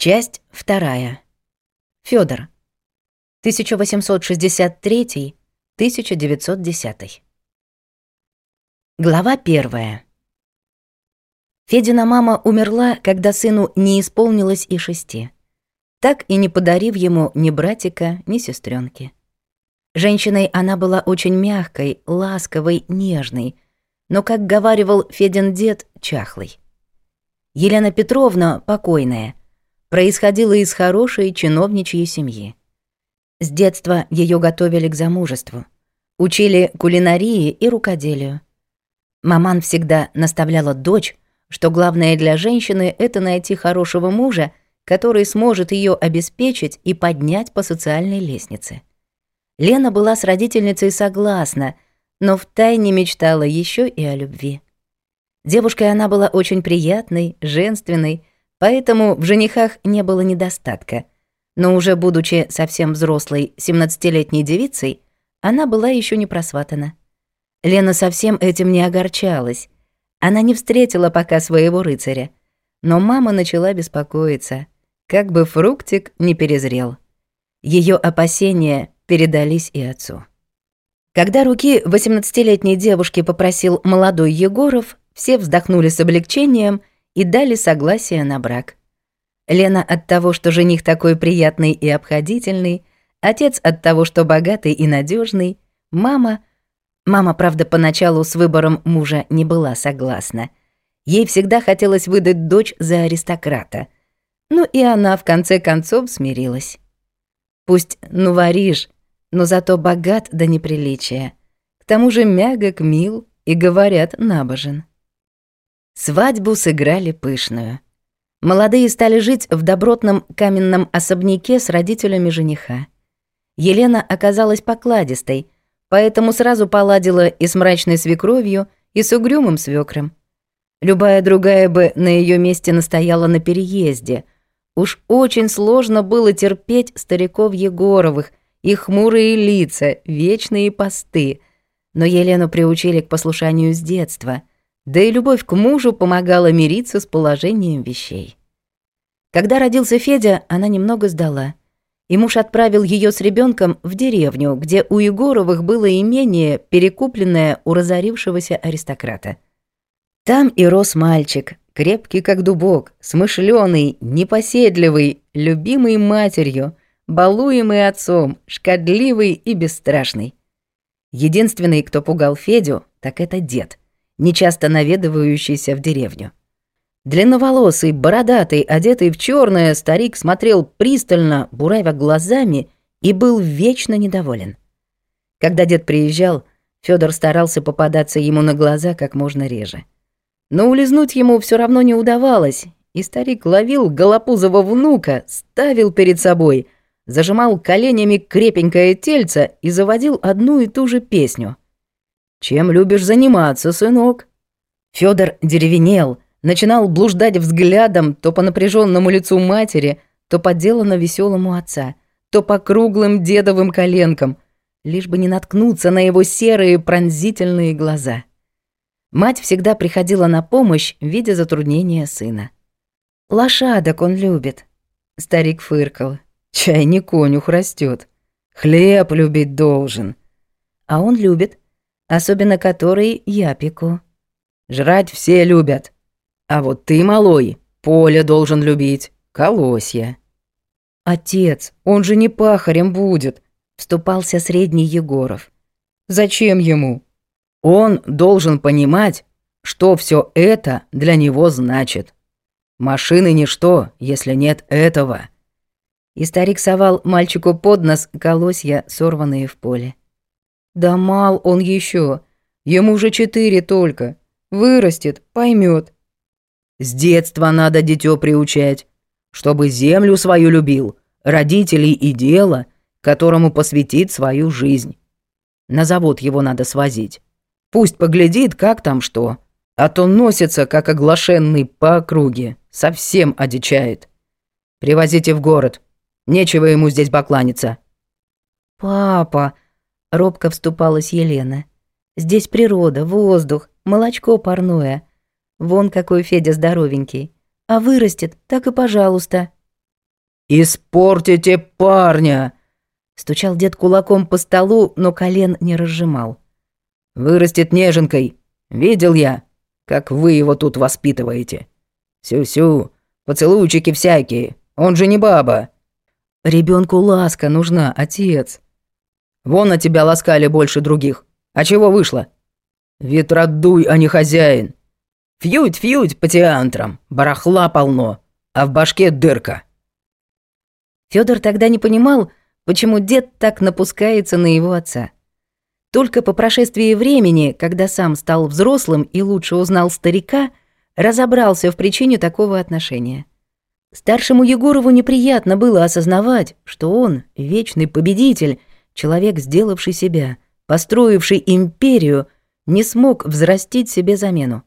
Часть вторая. Федор. 1863-1910. Глава первая. Федина мама умерла, когда сыну не исполнилось и шести, так и не подарив ему ни братика, ни сестренки. Женщиной она была очень мягкой, ласковой, нежной, но, как говаривал Федин дед, чахлой. Елена Петровна, покойная, происходила из хорошей чиновничьей семьи. С детства ее готовили к замужеству, учили кулинарии и рукоделию. Маман всегда наставляла дочь, что главное для женщины — это найти хорошего мужа, который сможет ее обеспечить и поднять по социальной лестнице. Лена была с родительницей согласна, но втайне мечтала еще и о любви. Девушкой она была очень приятной, женственной, Поэтому в женихах не было недостатка. Но уже будучи совсем взрослой 17-летней девицей, она была еще не просватана. Лена совсем этим не огорчалась. Она не встретила пока своего рыцаря. Но мама начала беспокоиться, как бы фруктик не перезрел. Ее опасения передались и отцу. Когда руки 18-летней девушки попросил молодой Егоров, все вздохнули с облегчением и дали согласие на брак. Лена от того, что жених такой приятный и обходительный, отец от того, что богатый и надежный, мама... Мама, правда, поначалу с выбором мужа не была согласна. Ей всегда хотелось выдать дочь за аристократа. Ну и она в конце концов смирилась. Пусть ну варишь, но зато богат до неприличия. К тому же мягок, мил и, говорят, набожен. Свадьбу сыграли пышную. Молодые стали жить в добротном каменном особняке с родителями жениха. Елена оказалась покладистой, поэтому сразу поладила и с мрачной свекровью, и с угрюмым свекром. Любая другая бы на ее месте настояла на переезде. Уж очень сложно было терпеть стариков Егоровых, их хмурые лица, вечные посты. Но Елену приучили к послушанию с детства — да и любовь к мужу помогала мириться с положением вещей. Когда родился Федя, она немного сдала, и муж отправил ее с ребенком в деревню, где у Егоровых было имение, перекупленное у разорившегося аристократа. Там и рос мальчик, крепкий как дубок, смышленый, непоседливый, любимый матерью, балуемый отцом, шкодливый и бесстрашный. Единственный, кто пугал Федю, так это дед — нечасто наведывающийся в деревню. Длинноволосый, бородатый, одетый в черное, старик смотрел пристально, буравя глазами, и был вечно недоволен. Когда дед приезжал, Федор старался попадаться ему на глаза как можно реже. Но улизнуть ему все равно не удавалось, и старик ловил голопузого внука, ставил перед собой, зажимал коленями крепенькое тельце и заводил одну и ту же песню — «Чем любишь заниматься, сынок?» Федор деревенел, начинал блуждать взглядом то по напряженному лицу матери, то по делано веселому отца, то по круглым дедовым коленкам, лишь бы не наткнуться на его серые пронзительные глаза. Мать всегда приходила на помощь, видя затруднения сына. «Лошадок он любит», — старик фыркал. «Чай не конюх растет, Хлеб любить должен». «А он любит», особенно которые я пеку. Жрать все любят. А вот ты, малой, поле должен любить, колосья. Отец, он же не пахарем будет, вступался средний Егоров. Зачем ему? Он должен понимать, что все это для него значит. Машины ничто, если нет этого. И старик совал мальчику под нос колосья, сорванные в поле. Да мал он еще. Ему уже четыре только. Вырастет, поймет. С детства надо дитё приучать, чтобы землю свою любил, родителей и дело, которому посвятит свою жизнь. На завод его надо свозить. Пусть поглядит, как там что. А то носится, как оглашенный по округе. Совсем одичает. Привозите в город. Нечего ему здесь бакланиться. «Папа!» — робко вступалась Елена. «Здесь природа, воздух, молочко парное. Вон какой Федя здоровенький. А вырастет, так и пожалуйста». «Испортите парня!» Стучал дед кулаком по столу, но колен не разжимал. «Вырастет неженкой. Видел я, как вы его тут воспитываете. Сю-сю, поцелуйчики всякие, он же не баба». «Ребенку ласка нужна, отец», Вон на тебя ласкали больше других. А чего вышло?» «Ветродуй, а не хозяин. Фьють-фьють по театрам, барахла полно, а в башке дырка». Федор тогда не понимал, почему дед так напускается на его отца. Только по прошествии времени, когда сам стал взрослым и лучше узнал старика, разобрался в причине такого отношения. Старшему Егорову неприятно было осознавать, что он, вечный победитель, Человек, сделавший себя, построивший империю, не смог взрастить себе замену.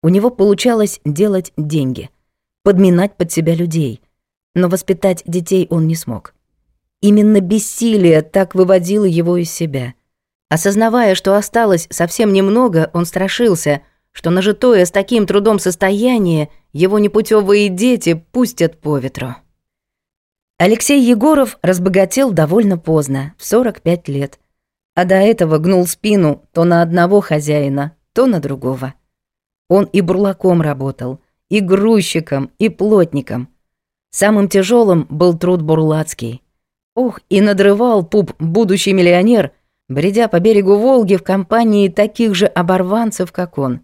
У него получалось делать деньги, подминать под себя людей, но воспитать детей он не смог. Именно бессилие так выводило его из себя. Осознавая, что осталось совсем немного, он страшился, что нажитое с таким трудом состояние его непутевые дети пустят по ветру. Алексей Егоров разбогател довольно поздно, в 45 лет, а до этого гнул спину то на одного хозяина, то на другого. Он и бурлаком работал, и грузчиком, и плотником. Самым тяжелым был труд бурлацкий. Ох, и надрывал пуп будущий миллионер, бредя по берегу Волги в компании таких же оборванцев, как он.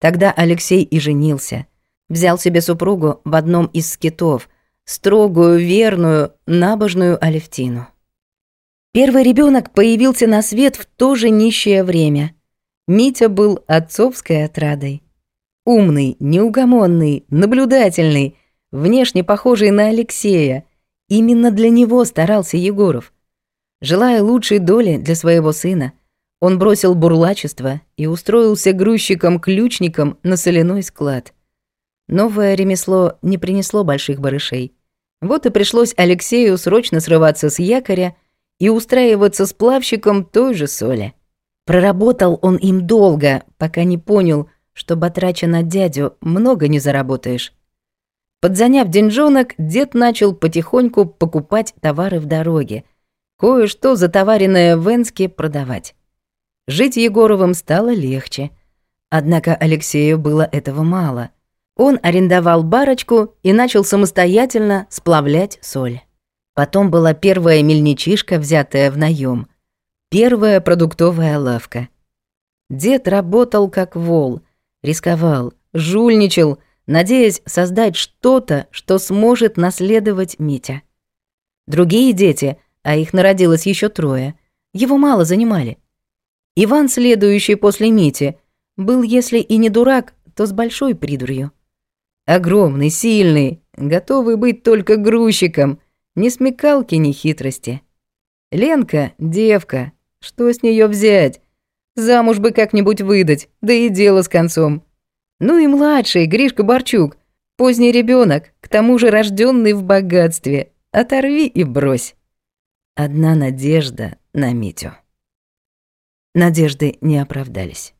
Тогда Алексей и женился. Взял себе супругу в одном из скитов – строгую, верную, набожную Алевтину. Первый ребенок появился на свет в то же нищее время. Митя был отцовской отрадой. Умный, неугомонный, наблюдательный, внешне похожий на Алексея. Именно для него старался Егоров. Желая лучшей доли для своего сына, он бросил бурлачество и устроился грузчиком-ключником на соляной склад. Новое ремесло не принесло больших барышей. Вот и пришлось Алексею срочно срываться с якоря и устраиваться с плавщиком той же соли. Проработал он им долго, пока не понял, что батрача на дядю много не заработаешь. Подзаняв деньжонок, дед начал потихоньку покупать товары в дороге, кое-что затоваренное в Энске продавать. Жить Егоровым стало легче. Однако Алексею было этого мало. Он арендовал барочку и начал самостоятельно сплавлять соль. Потом была первая мельничишка, взятая в наем, первая продуктовая лавка. Дед работал как вол, рисковал, жульничал, надеясь создать что-то, что сможет наследовать Митя. Другие дети, а их народилось еще трое, его мало занимали. Иван, следующий после Мити, был, если и не дурак, то с большой придурью огромный, сильный, готовый быть только грузчиком, не смекалки, ни хитрости. Ленка — девка, что с нее взять? Замуж бы как-нибудь выдать, да и дело с концом. Ну и младший, Гришка Борчук, поздний ребенок, к тому же рожденный в богатстве. Оторви и брось. Одна надежда на Митю. Надежды не оправдались.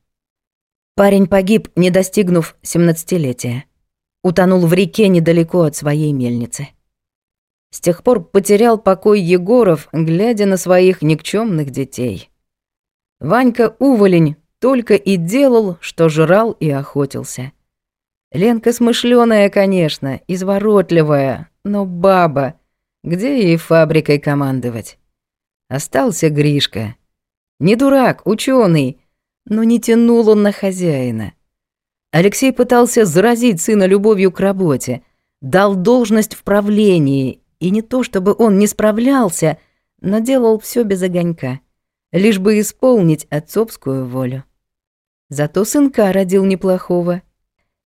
Парень погиб, не достигнув 17-летия утонул в реке недалеко от своей мельницы. С тех пор потерял покой Егоров, глядя на своих никчемных детей. Ванька Уволень только и делал, что жрал и охотился. Ленка смышленая, конечно, изворотливая, но баба, где ей фабрикой командовать? Остался Гришка. Не дурак, ученый, но не тянул он на хозяина. Алексей пытался заразить сына любовью к работе, дал должность в правлении, и не то чтобы он не справлялся, но делал все без огонька, лишь бы исполнить отцовскую волю. Зато сынка родил неплохого.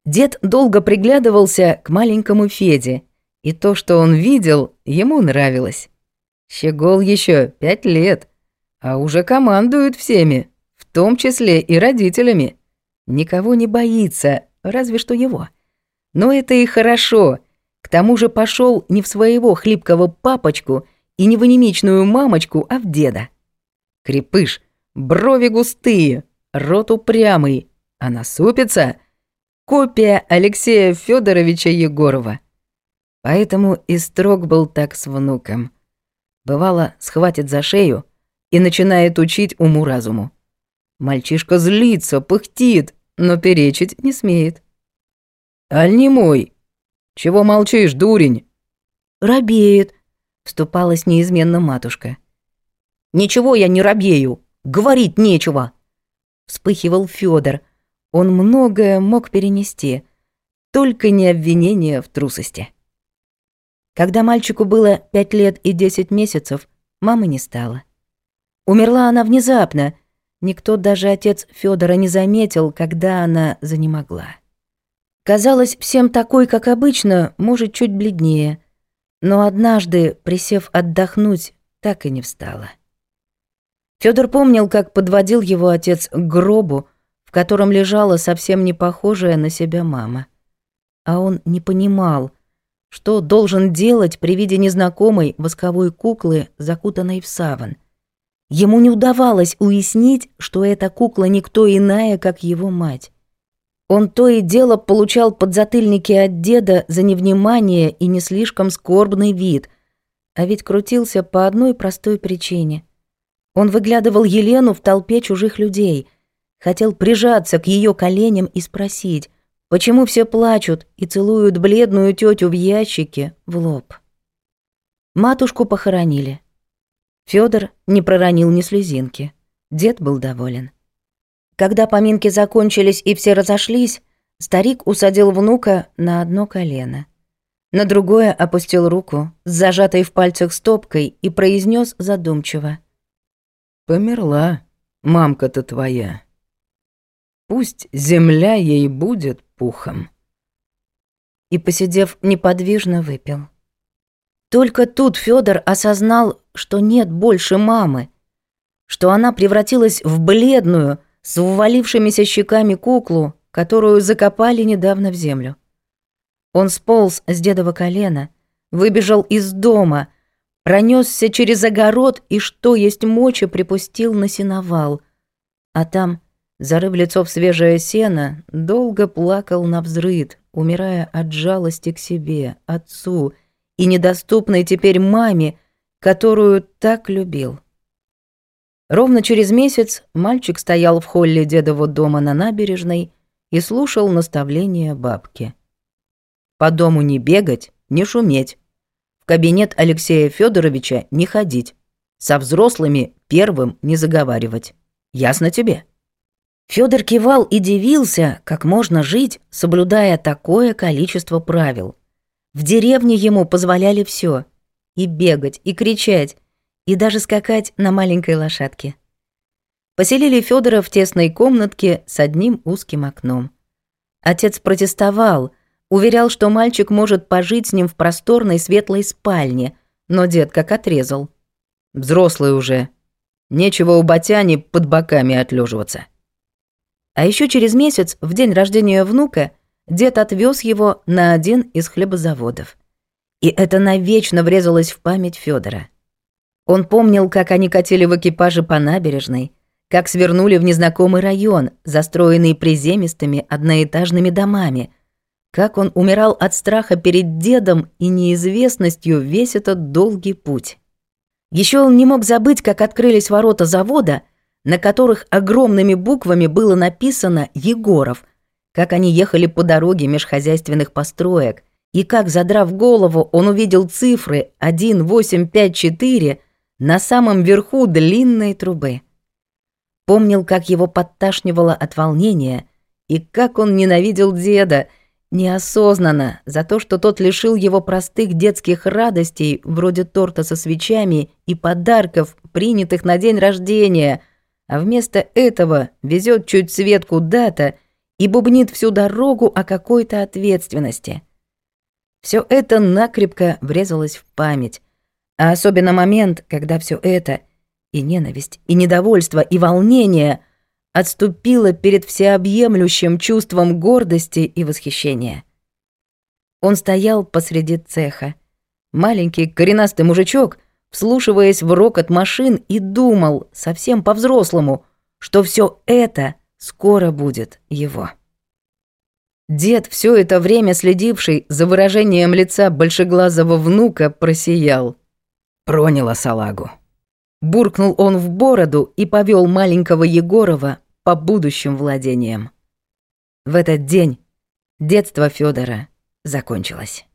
Дед долго приглядывался к маленькому Феде, и то, что он видел, ему нравилось. Щегол еще пять лет, а уже командует всеми, в том числе и родителями никого не боится, разве что его. Но это и хорошо. К тому же пошел не в своего хлипкого папочку и не в анемичную мамочку, а в деда. Крепыш, брови густые, рот упрямый, а насупится Копия Алексея Федоровича Егорова. Поэтому и строг был так с внуком. Бывало, схватит за шею и начинает учить уму-разуму. Мальчишка злится, пыхтит, но перечить не смеет. «Аль не мой! Чего молчишь, дурень?» «Робеет», — вступалась неизменно матушка. «Ничего я не робею, говорить нечего!» Вспыхивал Федор. Он многое мог перенести, только не обвинение в трусости. Когда мальчику было пять лет и десять месяцев, мамы не стало. Умерла она внезапно, Никто даже отец Федора не заметил, когда она занемогла. Казалось, всем такой, как обычно, может, чуть бледнее, но однажды, присев отдохнуть, так и не встала. Федор помнил, как подводил его отец к гробу, в котором лежала совсем не похожая на себя мама. А он не понимал, что должен делать при виде незнакомой восковой куклы, закутанной в саван. Ему не удавалось уяснить, что эта кукла никто иная, как его мать. Он то и дело получал подзатыльники от деда за невнимание и не слишком скорбный вид, а ведь крутился по одной простой причине. Он выглядывал Елену в толпе чужих людей, хотел прижаться к ее коленям и спросить, почему все плачут и целуют бледную тетю в ящике в лоб. Матушку похоронили. Федор не проронил ни слезинки. Дед был доволен. Когда поминки закончились и все разошлись, старик усадил внука на одно колено. На другое опустил руку с зажатой в пальцах стопкой и произнес задумчиво. «Померла мамка-то твоя. Пусть земля ей будет пухом». И, посидев неподвижно, выпил. Только тут Федор осознал, что нет больше мамы, что она превратилась в бледную, с ввалившимися щеками куклу, которую закопали недавно в землю. Он сполз с дедова колена, выбежал из дома, пронесся через огород и, что есть мочи, припустил на сеновал. А там, зарыв лицо в свежее сено, долго плакал на взрыд, умирая от жалости к себе, отцу, и недоступной теперь маме, которую так любил. Ровно через месяц мальчик стоял в холле дедового дома на набережной и слушал наставления бабки. По дому не бегать, не шуметь. В кабинет Алексея Федоровича не ходить. Со взрослыми первым не заговаривать. Ясно тебе? Федор кивал и дивился, как можно жить, соблюдая такое количество правил. В деревне ему позволяли все: и бегать, и кричать, и даже скакать на маленькой лошадке. Поселили Федора в тесной комнатке с одним узким окном. Отец протестовал, уверял, что мальчик может пожить с ним в просторной светлой спальне, но дед как отрезал. «Взрослый уже. Нечего у батяни под боками отлеживаться. А еще через месяц, в день рождения внука, дед отвез его на один из хлебозаводов. И это навечно врезалось в память Федора. Он помнил, как они катили в экипаже по набережной, как свернули в незнакомый район, застроенный приземистыми одноэтажными домами, как он умирал от страха перед дедом и неизвестностью весь этот долгий путь. Еще он не мог забыть, как открылись ворота завода, на которых огромными буквами было написано «Егоров», как они ехали по дороге межхозяйственных построек, и как, задрав голову, он увидел цифры 1854 на самом верху длинной трубы. Помнил, как его подташнивало от волнения, и как он ненавидел деда, неосознанно, за то, что тот лишил его простых детских радостей, вроде торта со свечами и подарков, принятых на день рождения, а вместо этого везет чуть свет куда-то — и бубнит всю дорогу о какой-то ответственности. Все это накрепко врезалось в память, а особенно момент, когда все это и ненависть, и недовольство, и волнение отступило перед всеобъемлющим чувством гордости и восхищения. Он стоял посреди цеха. Маленький коренастый мужичок, вслушиваясь в рокот машин, и думал совсем по-взрослому, что все это Скоро будет его. Дед, все это время следивший за выражением лица большеглазого внука, просиял. Проняло салагу. Буркнул он в бороду и повел маленького Егорова по будущим владениям. В этот день детство Федора закончилось.